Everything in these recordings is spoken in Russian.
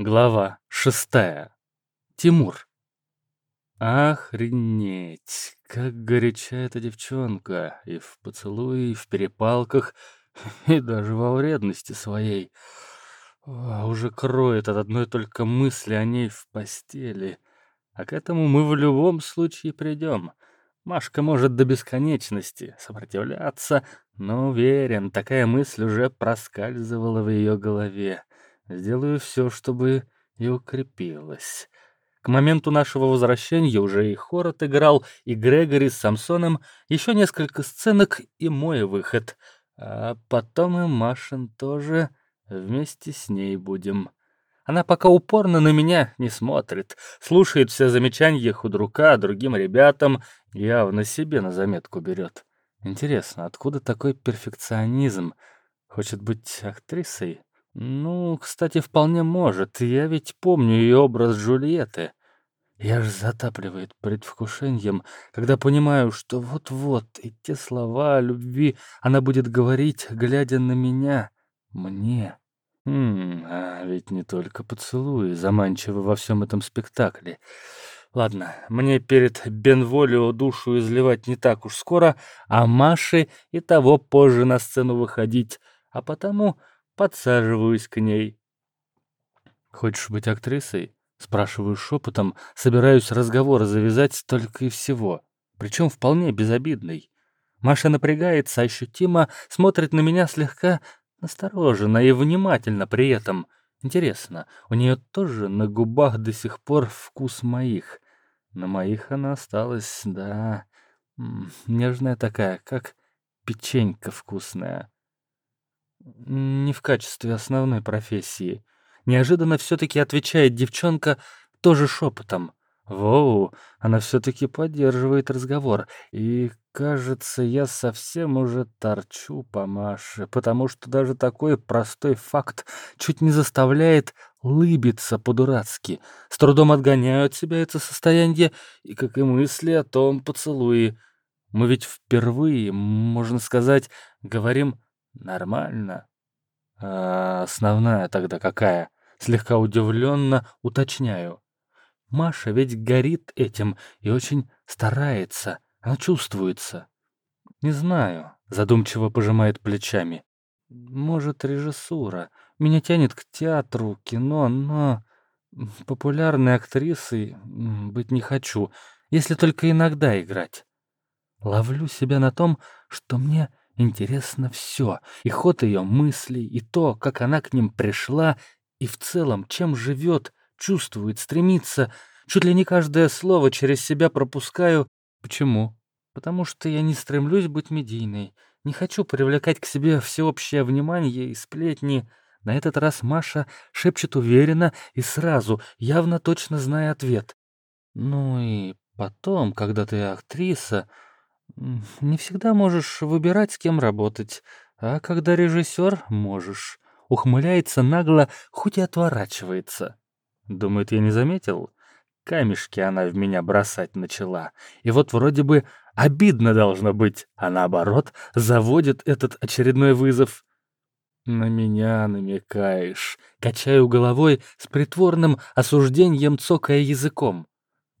Глава шестая. Тимур. Охренеть, как горяча эта девчонка, и в поцелуе, и в перепалках, и даже во вредности своей. О, уже кроет от одной только мысли о ней в постели. А к этому мы в любом случае придем. Машка может до бесконечности сопротивляться, но уверен, такая мысль уже проскальзывала в ее голове. Сделаю все, чтобы и укрепилась. К моменту нашего возвращения уже и хор отыграл, и Грегори с Самсоном, еще несколько сценок и мой выход. А потом и Машин тоже вместе с ней будем. Она пока упорно на меня не смотрит, слушает все замечания худрука другим ребятам, явно себе на заметку берет. Интересно, откуда такой перфекционизм? Хочет быть актрисой? Ну, кстати, вполне может. Я ведь помню ее образ Джульетты. Я ж затапливает предвкушением, когда понимаю, что вот-вот и те слова о любви она будет говорить, глядя на меня, мне. Хм, а ведь не только поцелуи заманчивы во всем этом спектакле. Ладно, мне перед Бенволио душу изливать не так уж скоро, а Маше и того позже на сцену выходить, а потому подсаживаюсь к ней. «Хочешь быть актрисой?» — спрашиваю шепотом, собираюсь разговор завязать только и всего, причем вполне безобидный. Маша напрягается ощутимо, смотрит на меня слегка настороженно и внимательно при этом. Интересно, у нее тоже на губах до сих пор вкус моих. На моих она осталась, да, нежная такая, как печенька вкусная не в качестве основной профессии. Неожиданно все-таки отвечает девчонка тоже шепотом. Воу, она все-таки поддерживает разговор. И, кажется, я совсем уже торчу по Маше, потому что даже такой простой факт чуть не заставляет лыбиться по-дурацки. С трудом отгоняю от себя это состояние, и, как и мысли о том поцелуе. Мы ведь впервые, можно сказать, говорим Нормально. А основная тогда какая? Слегка удивленно уточняю. Маша ведь горит этим и очень старается. Она чувствуется. Не знаю, задумчиво пожимает плечами. Может, режиссура. Меня тянет к театру, кино, но популярной актрисой быть не хочу, если только иногда играть. Ловлю себя на том, что мне Интересно все, и ход ее мыслей, и то, как она к ним пришла, и в целом, чем живет, чувствует, стремится. Чуть ли не каждое слово через себя пропускаю. Почему? Потому что я не стремлюсь быть медийной, не хочу привлекать к себе всеобщее внимание и сплетни. На этот раз Маша шепчет уверенно и сразу, явно точно зная ответ. Ну и потом, когда ты актриса, не всегда можешь выбирать, с кем работать, а когда режиссер — можешь. Ухмыляется нагло, хоть и отворачивается. Думает, я не заметил? Камешки она в меня бросать начала. И вот вроде бы обидно должно быть, а наоборот, заводит этот очередной вызов. На меня намекаешь. Качаю головой с притворным осуждением, цокая языком.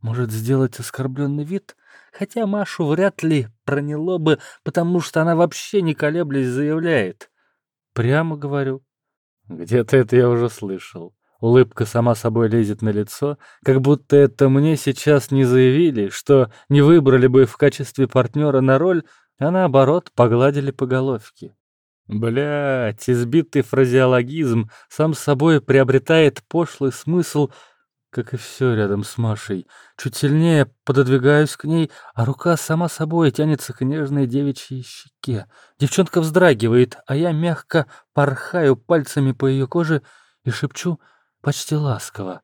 Может, сделать оскорбленный вид? Хотя Машу вряд ли проняло бы, потому что она вообще не колеблясь заявляет. Прямо говорю. Где-то это я уже слышал. Улыбка сама собой лезет на лицо, как будто это мне сейчас не заявили, что не выбрали бы в качестве партнера на роль, а наоборот погладили по головке. Блять, избитый фразеологизм сам собой приобретает пошлый смысл как и все рядом с Машей. Чуть сильнее пододвигаюсь к ней, а рука сама собой тянется к нежной девичьей щеке. Девчонка вздрагивает, а я мягко порхаю пальцами по ее коже и шепчу почти ласково.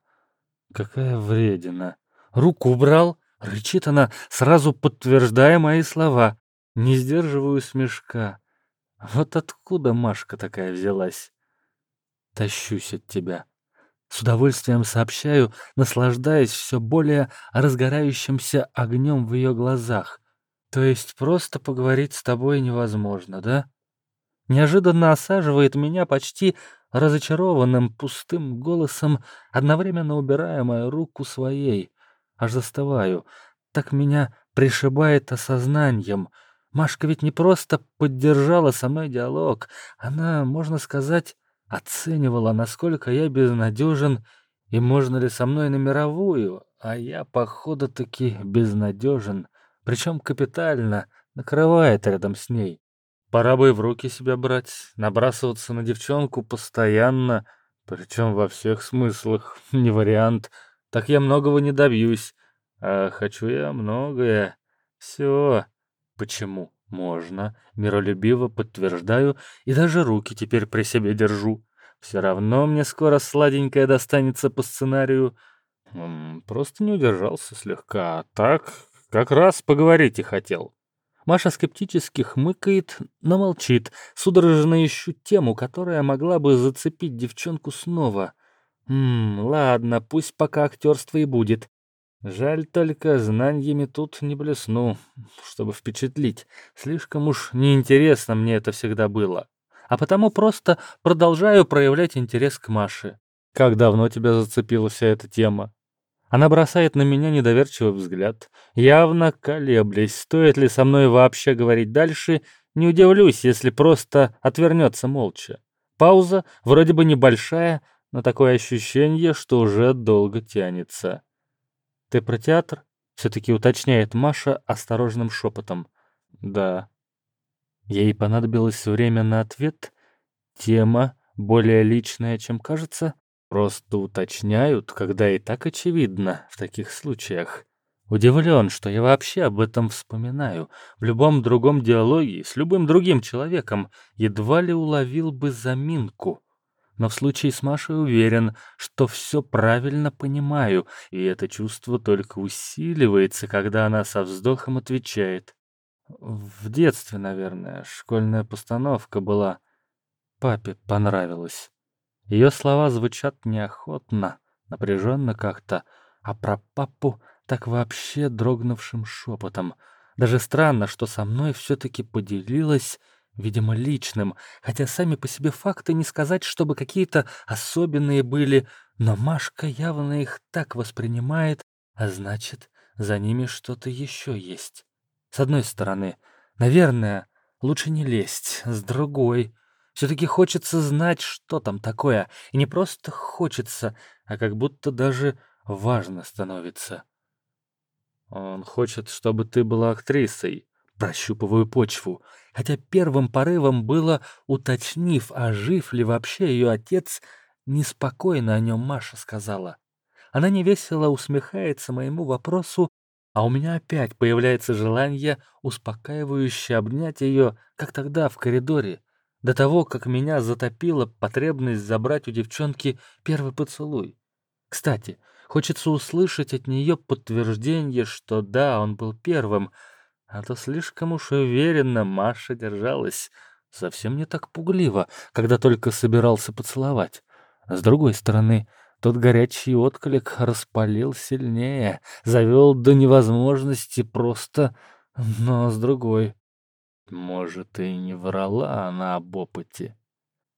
Какая вредина. Руку убрал, рычит она, сразу подтверждая мои слова. Не сдерживаю смешка. Вот откуда Машка такая взялась? Тащусь от тебя. С удовольствием сообщаю, наслаждаясь все более разгорающимся огнем в ее глазах. То есть просто поговорить с тобой невозможно, да? Неожиданно осаживает меня почти разочарованным пустым голосом, одновременно убирая мою руку своей. Аж застываю. Так меня пришибает осознанием. Машка ведь не просто поддержала со мной диалог. Она, можно сказать, оценивала, насколько я безнадежен и можно ли со мной на мировую, а я, походу, таки безнадежен. Причем капитально накрывает рядом с ней. Пора бы и в руки себя брать, набрасываться на девчонку постоянно, причем во всех смыслах, не вариант. Так я многого не добьюсь, а хочу я многое. Все. Почему? Можно. Миролюбиво подтверждаю и даже руки теперь при себе держу. Все равно мне скоро сладенькое достанется по сценарию. Просто не удержался слегка, а так как раз поговорить и хотел. Маша скептически хмыкает, но молчит, судорожно ищу тему, которая могла бы зацепить девчонку снова. Ммм, ладно, пусть пока актерство и будет. Жаль только, знаниями тут не блесну, чтобы впечатлить. Слишком уж неинтересно мне это всегда было а потому просто продолжаю проявлять интерес к Маше. «Как давно тебя зацепила вся эта тема?» Она бросает на меня недоверчивый взгляд, явно колеблясь, стоит ли со мной вообще говорить дальше, не удивлюсь, если просто отвернется молча. Пауза, вроде бы небольшая, но такое ощущение, что уже долго тянется. «Ты про театр?» — все-таки уточняет Маша осторожным шепотом. «Да», Ей понадобилось время на ответ. Тема более личная, чем кажется. Просто уточняют, когда и так очевидно в таких случаях. Удивлен, что я вообще об этом вспоминаю. В любом другом диалоге с любым другим человеком едва ли уловил бы заминку. Но в случае с Машей уверен, что все правильно понимаю, и это чувство только усиливается, когда она со вздохом отвечает. В детстве, наверное, школьная постановка была. Папе понравилась. Ее слова звучат неохотно, напряженно как-то, а про папу так вообще дрогнувшим шепотом. Даже странно, что со мной все-таки поделилась, видимо, личным, хотя сами по себе факты не сказать, чтобы какие-то особенные были, но Машка явно их так воспринимает, а значит, за ними что-то еще есть. С одной стороны, наверное, лучше не лезть, с другой... Все-таки хочется знать, что там такое, и не просто хочется, а как будто даже важно становится. Он хочет, чтобы ты была актрисой. Прощупываю почву. Хотя первым порывом было, уточнив, а жив ли вообще ее отец, неспокойно о нем Маша сказала. Она невесело усмехается моему вопросу а у меня опять появляется желание успокаивающе обнять ее, как тогда в коридоре, до того, как меня затопила потребность забрать у девчонки первый поцелуй. Кстати, хочется услышать от нее подтверждение, что да, он был первым, а то слишком уж уверенно Маша держалась. Совсем не так пугливо, когда только собирался поцеловать. С другой стороны, тот горячий отклик распалил сильнее, завел до невозможности просто, но с другой. Может, и не врала она об опыте.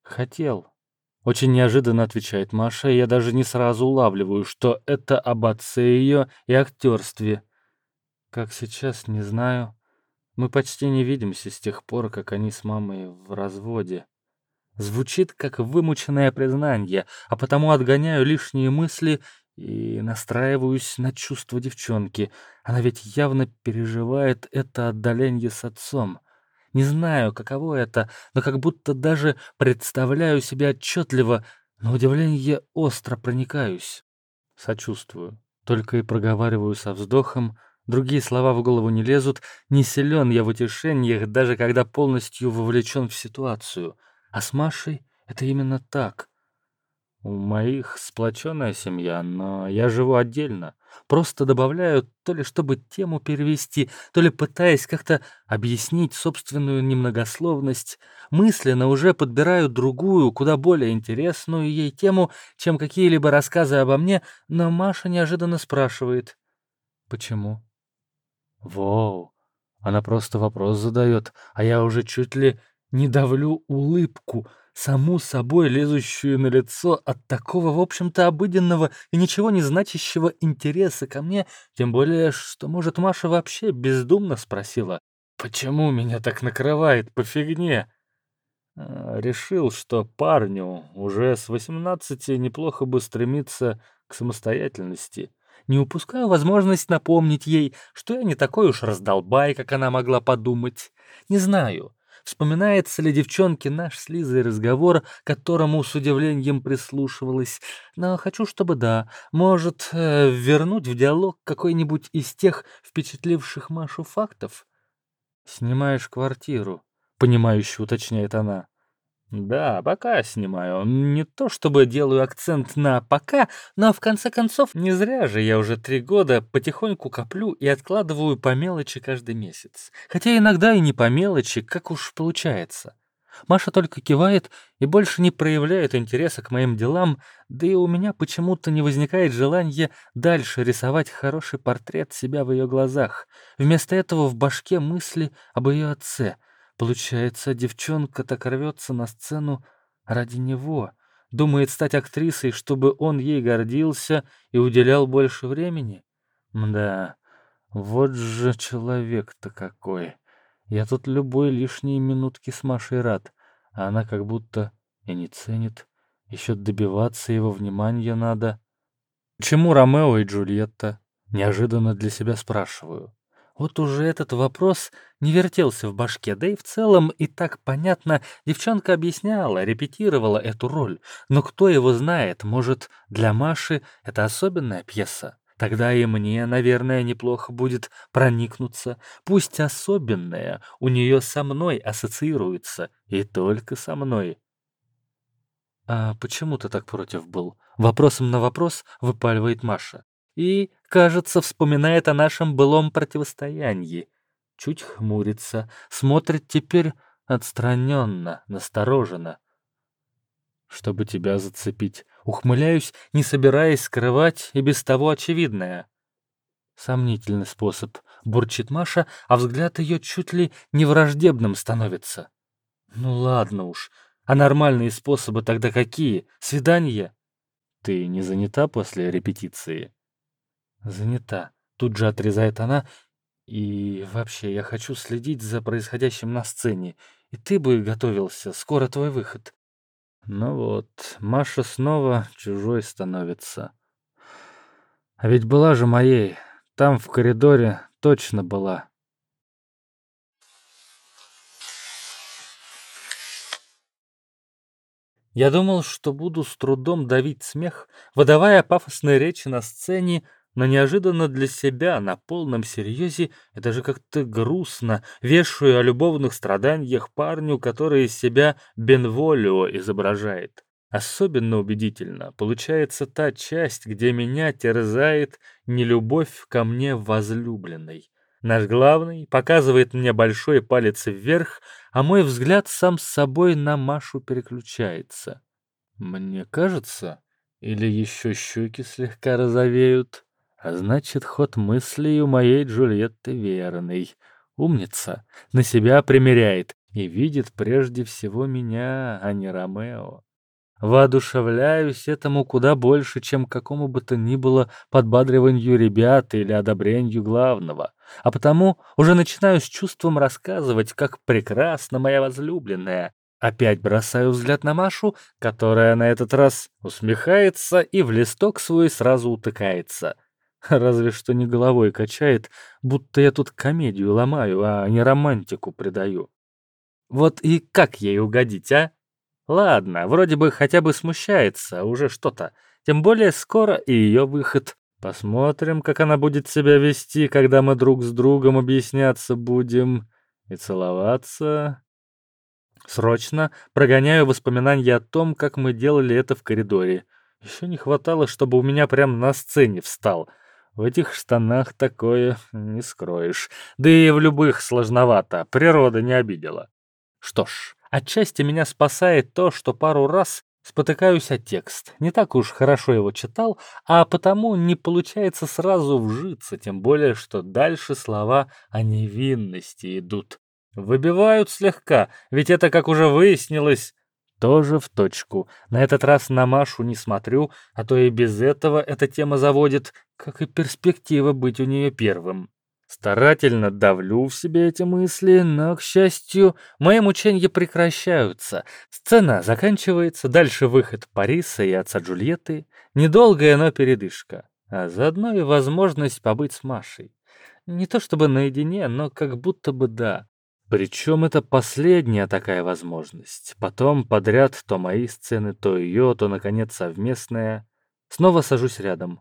Хотел. Очень неожиданно отвечает Маша, и я даже не сразу улавливаю, что это об отце ее и актерстве. Как сейчас, не знаю. Мы почти не видимся с тех пор, как они с мамой в разводе. Звучит как вымученное признание, а потому отгоняю лишние мысли и настраиваюсь на чувство девчонки. Она ведь явно переживает это отдаление с отцом. Не знаю, каково это, но как будто даже представляю себя отчетливо, на удивление остро проникаюсь. Сочувствую. Только и проговариваю со вздохом, Другие слова в голову не лезут, не силен я в утешениях, даже когда полностью вовлечен в ситуацию. А с Машей это именно так. У моих сплоченная семья, но я живу отдельно. Просто добавляю то ли чтобы тему перевести, то ли пытаясь как-то объяснить собственную немногословность. Мысленно уже подбираю другую, куда более интересную ей тему, чем какие-либо рассказы обо мне, но Маша неожиданно спрашивает. «Почему?» «Воу!» Она просто вопрос задает, а я уже чуть ли не давлю улыбку, саму собой лезущую на лицо от такого, в общем-то, обыденного и ничего не значащего интереса ко мне, тем более, что, может, Маша вообще бездумно спросила, «Почему меня так накрывает по фигне?» а, Решил, что парню уже с 18 неплохо бы стремиться к самостоятельности. Не упускаю возможность напомнить ей, что я не такой уж раздолбай, как она могла подумать. Не знаю, Вспоминается ли девчонке наш с разговор, которому с удивлением прислушивалась. Но хочу, чтобы да. Может, э, вернуть в диалог какой-нибудь из тех впечатливших Машу фактов? «Снимаешь квартиру», — понимающе уточняет она. Да, пока снимаю. Не то чтобы делаю акцент на «пока», но в конце концов не зря же я уже три года потихоньку коплю и откладываю по мелочи каждый месяц. Хотя иногда и не по мелочи, как уж получается. Маша только кивает и больше не проявляет интереса к моим делам, да и у меня почему-то не возникает желания дальше рисовать хороший портрет себя в ее глазах. Вместо этого в башке мысли об ее отце — Получается, девчонка так рвется на сцену ради него, думает стать актрисой, чтобы он ей гордился и уделял больше времени? Да, вот же человек-то какой. Я тут любой лишние минутки с Машей рад, а она как будто и не ценит. Еще добиваться его внимания надо. Чему Ромео и Джульетта? Неожиданно для себя спрашиваю. Вот уже этот вопрос не вертелся в башке, да и в целом и так понятно, девчонка объясняла, репетировала эту роль. Но кто его знает, может, для Маши это особенная пьеса? Тогда и мне, наверное, неплохо будет проникнуться. Пусть особенная у нее со мной ассоциируется, и только со мной. «А почему ты так против был?» Вопросом на вопрос выпаливает Маша и, кажется, вспоминает о нашем былом противостоянии. Чуть хмурится, смотрит теперь отстраненно, настороженно. Чтобы тебя зацепить, ухмыляюсь, не собираясь скрывать и без того очевидное. Сомнительный способ, бурчит Маша, а взгляд ее чуть ли не враждебным становится. Ну ладно уж, а нормальные способы тогда какие? Свидания? Ты не занята после репетиции? Занята. Тут же отрезает она. И вообще, я хочу следить за происходящим на сцене. И ты бы готовился. Скоро твой выход. Ну вот, Маша снова чужой становится. А ведь была же моей. Там, в коридоре, точно была. Я думал, что буду с трудом давить смех, выдавая пафосные речи на сцене, но неожиданно для себя, на полном серьезе и даже как-то грустно, вешаю о любовных страданиях парню, который из себя Бенволио изображает. Особенно убедительно получается та часть, где меня терзает нелюбовь ко мне возлюбленной. Наш главный показывает мне большой палец вверх, а мой взгляд сам с собой на Машу переключается. Мне кажется, или еще щеки слегка розовеют? А значит, ход мыслей у моей Джульетты верный. Умница, на себя примеряет и видит прежде всего меня, а не Ромео. Воодушевляюсь этому куда больше, чем какому бы то ни было подбадриванию ребят или одобрению главного. А потому уже начинаю с чувством рассказывать, как прекрасна моя возлюбленная. Опять бросаю взгляд на Машу, которая на этот раз усмехается и в листок свой сразу утыкается — Разве что не головой качает, будто я тут комедию ломаю, а не романтику придаю. Вот и как ей угодить, а? Ладно, вроде бы хотя бы смущается, уже что-то. Тем более скоро и ее выход. Посмотрим, как она будет себя вести, когда мы друг с другом объясняться будем. И целоваться. Срочно прогоняю воспоминания о том, как мы делали это в коридоре. Еще не хватало, чтобы у меня прям на сцене встал — в этих штанах такое не скроешь. Да и в любых сложновато, природа не обидела. Что ж, отчасти меня спасает то, что пару раз спотыкаюсь о текст. Не так уж хорошо его читал, а потому не получается сразу вжиться, тем более, что дальше слова о невинности идут. Выбивают слегка, ведь это, как уже выяснилось, Тоже в точку. На этот раз на Машу не смотрю, а то и без этого эта тема заводит, как и перспектива быть у нее первым. Старательно давлю в себе эти мысли, но, к счастью, мои мучения прекращаются. Сцена заканчивается, дальше выход Париса и отца Джульетты. Недолгая, но передышка. А заодно и возможность побыть с Машей. Не то чтобы наедине, но как будто бы да. Причем это последняя такая возможность. Потом подряд то мои сцены, то ее, то, наконец, совместная. Снова сажусь рядом.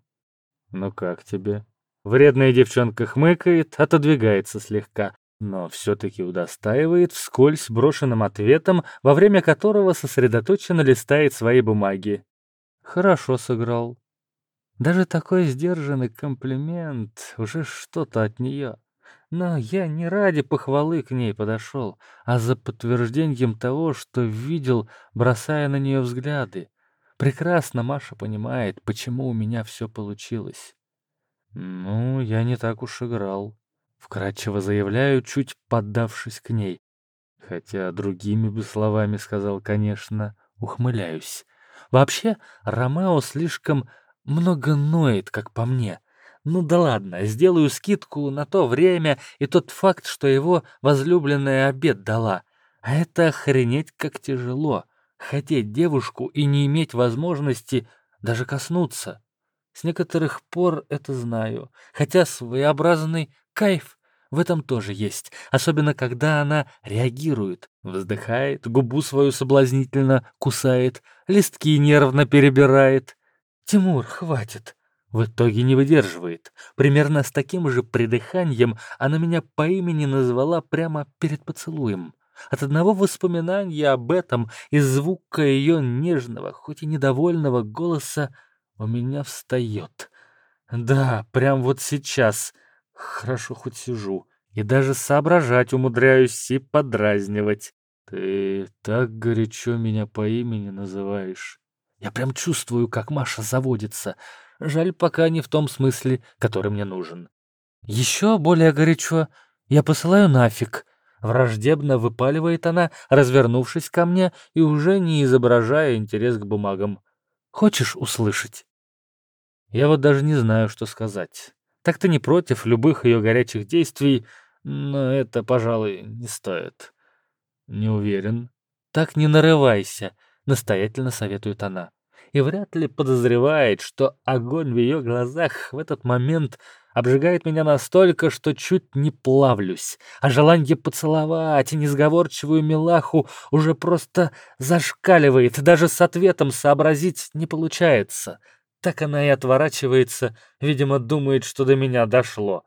«Ну как тебе?» Вредная девчонка хмыкает, отодвигается слегка, но все-таки удостаивает вскользь брошенным ответом, во время которого сосредоточенно листает свои бумаги. «Хорошо сыграл». Даже такой сдержанный комплимент уже что-то от нее. Но я не ради похвалы к ней подошел, а за подтверждением того, что видел, бросая на нее взгляды. Прекрасно Маша понимает, почему у меня все получилось. «Ну, я не так уж играл», — вкратчиво заявляю, чуть поддавшись к ней. Хотя другими бы словами сказал, конечно, ухмыляюсь. Вообще, Ромео слишком много ноет, как по мне. Ну да ладно, сделаю скидку на то время и тот факт, что его возлюбленная обед дала. А это охренеть как тяжело. Хотеть девушку и не иметь возможности даже коснуться. С некоторых пор это знаю, хотя своеобразный кайф в этом тоже есть, особенно когда она реагирует, вздыхает, губу свою соблазнительно кусает, листки нервно перебирает. «Тимур, хватит!» В итоге не выдерживает. Примерно с таким же придыханием она меня по имени назвала прямо перед поцелуем. От одного воспоминания об этом и звука ее нежного, хоть и недовольного голоса у меня встает. Да, прям вот сейчас. Хорошо хоть сижу. И даже соображать умудряюсь и подразнивать. Ты так горячо меня по имени называешь. Я прям чувствую, как Маша заводится. Жаль, пока не в том смысле, который мне нужен. Еще более горячо я посылаю нафиг. Враждебно выпаливает она, развернувшись ко мне и уже не изображая интерес к бумагам. Хочешь услышать? Я вот даже не знаю, что сказать. Так-то не против любых ее горячих действий, но это, пожалуй, не стоит. Не уверен. Так не нарывайся, настоятельно советует она и вряд ли подозревает, что огонь в ее глазах в этот момент обжигает меня настолько, что чуть не плавлюсь, а желание поцеловать и несговорчивую милаху уже просто зашкаливает, даже с ответом сообразить не получается. Так она и отворачивается, видимо, думает, что до меня дошло.